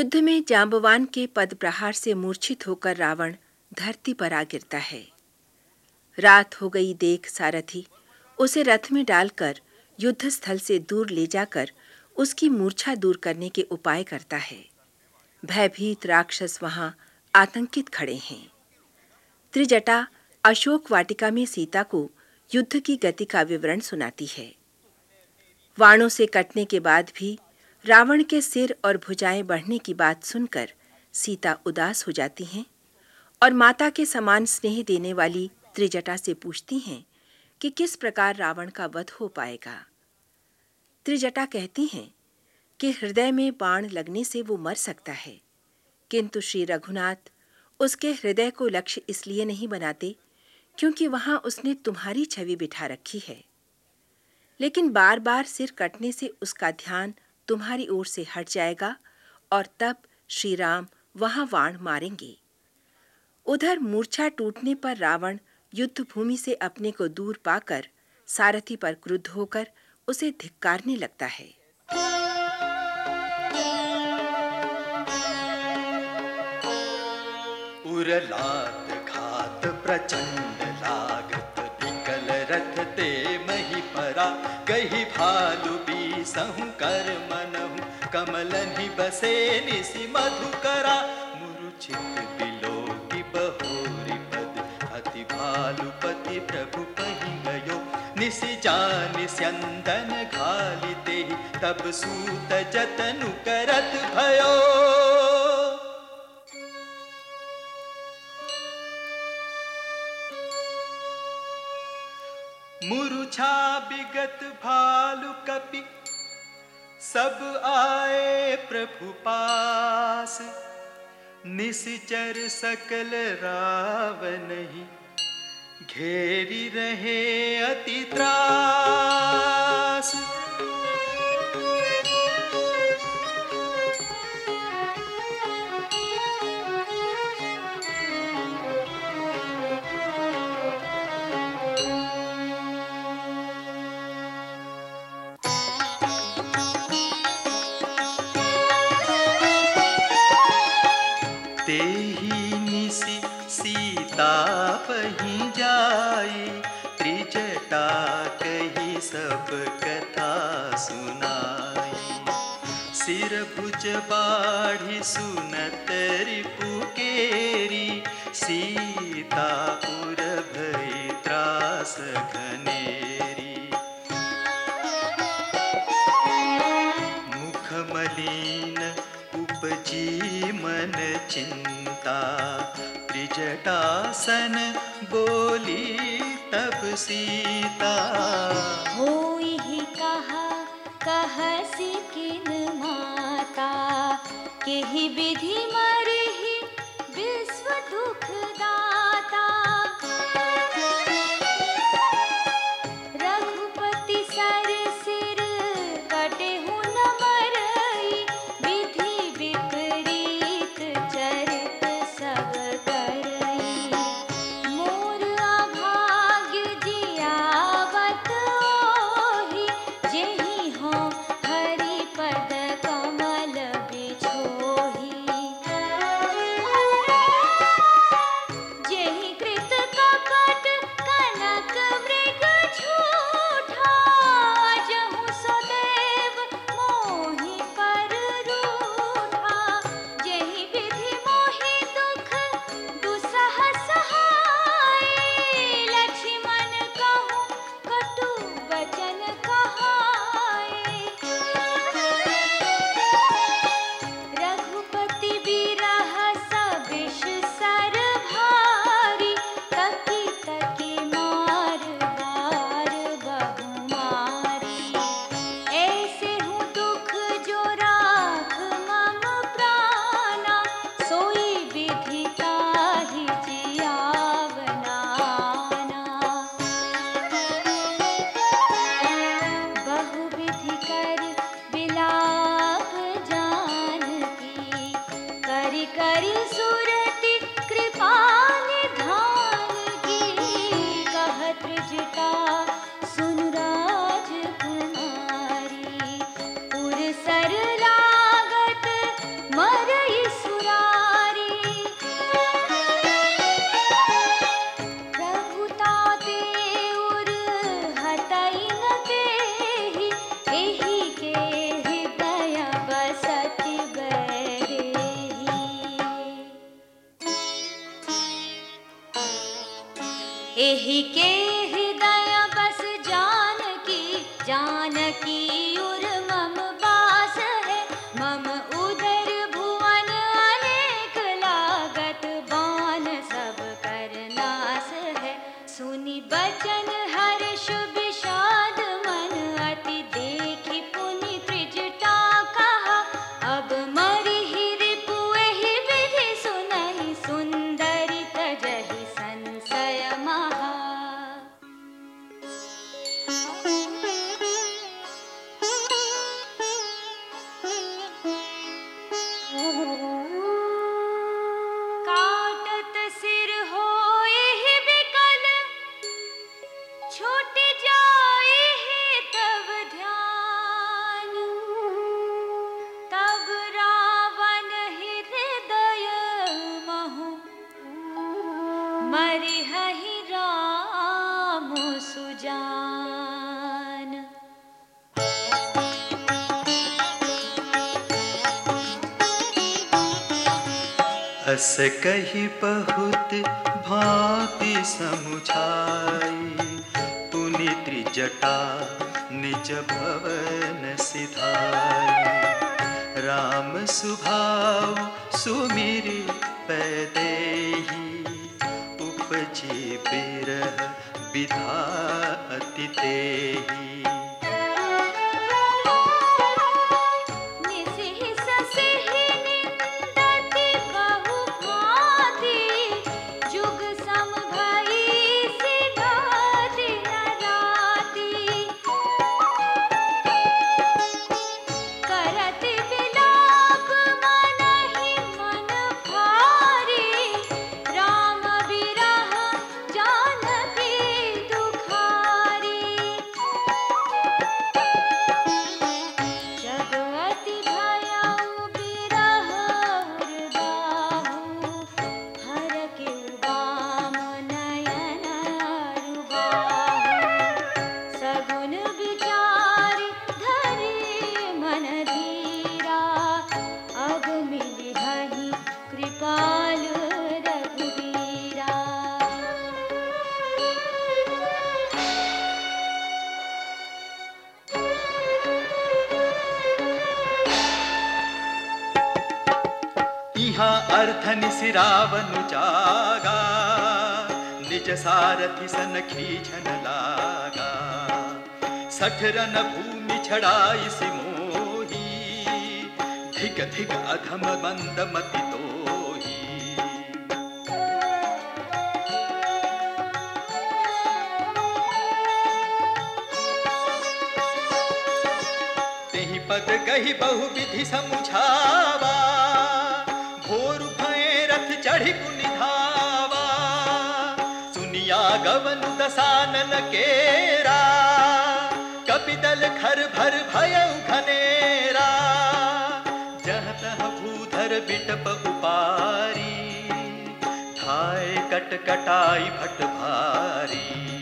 युद्ध में जांबवान के पद प्रहार से मूर्छित होकर रावण धरती पर आ गिरता है। रात हो गई देख सारथी, उसे रथ में डालकर युद्ध स्थल से दूर ले जाकर उसकी मूर्छा दूर करने के उपाय करता है। भयभीत राक्षस वहाँ आतंकित खड़े हैं। त्रिजटा अशोक वाटिका में सीता को युद्ध की गति का विवरण सुनाती है। वाणों से कटने के बाद भी रावण के सिर और भुजाएँ बढ़ने की बात सुनकर सीता उदास हो जाती हैं और माता के समान स्नेह देने वाली त्रिजटा से पूछती हैं कि किस प्रकार रावण का वध हो पाएगा। त्रिजटा कहती हैं कि हृदय में बाण लगने से वो मर सकता है, किंतु श्री रघुनाथ उसके हृदय को लक्ष्य इसलिए नहीं बनाते क्योंकि वहाँ उसने तुम्हारी छवि बिठा रखी है। लेकिन बार बार सिर कटने से उसका ध्यान तुम्हारी ओर से हट जाएगा और तब श्री राम वहाँ वाण मारेंगे। उधर मूर्छा टूटने पर रावण युद्ध भूमि से अपने को दूर पाकर सारथी पर क्रुद्ध होकर उसे धिक्कारने लगता है। उरलात घात प्रचंड लागत निकल रथ ते मही परा, कही भालु सहु कर मनहु कमलनि बसे निसि मधुकरा, मुरुचित बिलो की बहोरी पद, अति भालुपति प्रभु पही गयो। निसि जान स्यंदन घालिते तब सूत जतनु करत भयो। मुरुछा बिगत भालु कपि सब आए प्रभु पास। निश्चर सकल राव नहीं घेरी रहे अति त्रास। तेहि निसी, सीता पही जाई त्रिजटा कही सब कथा सुनाई सिर भुज बाढ़ी सुनत रिपुकेरी। सीता त्रिजटासन बोली तब सीता। हो ही कहा कहसी किन माता। के ही विधि मरहि एही के ही मरिहहि राम सुजान। अस कही बहुत भांति समुझाई पुनि त्रिजटा निज भवन सिधाई। राम सुभाव सुमिरि पैदेही उपजी बिरह विधा अति तेही। यहाँ अर्धन सिरावनु जागा, निज सारथि सन खींचन लागा। सठ रन भूमि छड़ाई सिमोही, धिक धिक अधम मंद मति पद गही बहु विधि समुझावा भोर भय रथ चढ़ी कुनिधावा सुनिया गवन दसानन केरा। कपिदल खर भर भय घनेरा जह तह भूधर बिटप उपारी। धाय कट कटाई भट भारी।